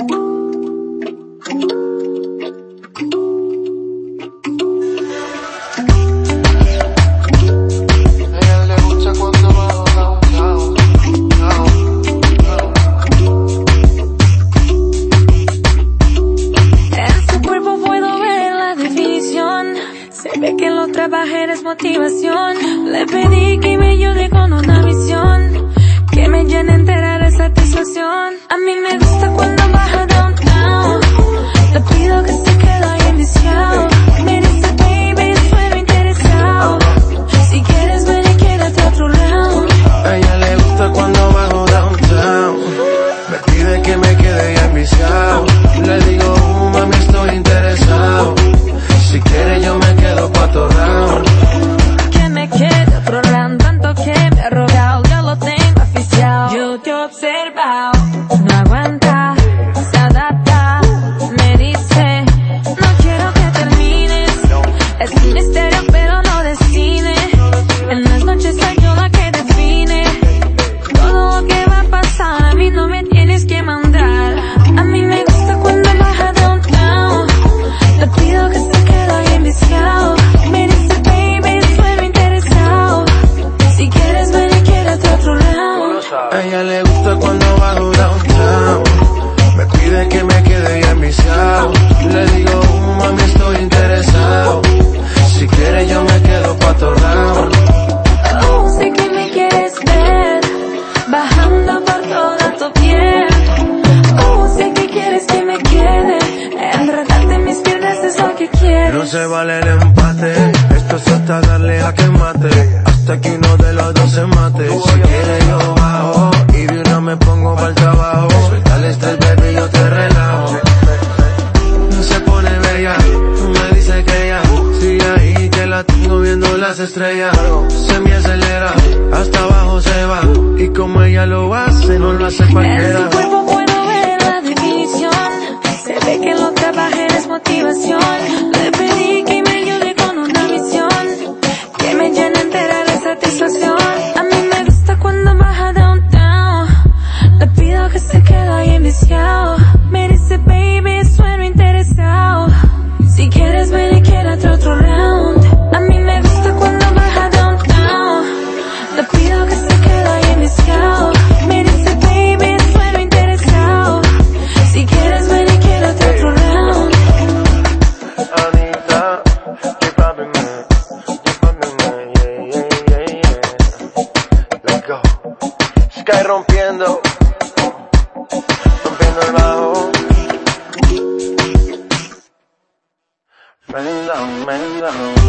Este Se ve que lo trabajé, eres motivación. Le pedí que me A ella le gusta cuando bajo downtown. Me pide que me quede ya enviciado. Le digo, mami, estoy interesado. Si quieres yo me quedo cuatro rounds. Oh, sé que me quieres ver, bajando por toda tu piel. Oh, sé que quieres que me quede, enredarte mis piernas es lo que quieres. No se vale para el trabajo. Suelta el estrés, baby, yo te relajo. Se pone bella, me dices que ella sigue ahí, que la tengo viendo las estrellas. Se me acelera, hasta abajo se va. Y como ella lo hace, no lo hace cualquiera. En su cuerpo puedo ver la división. Se ve que lo que baja es motivación. cae rompiendo, rompiendo el bajo. Bend down, bend down.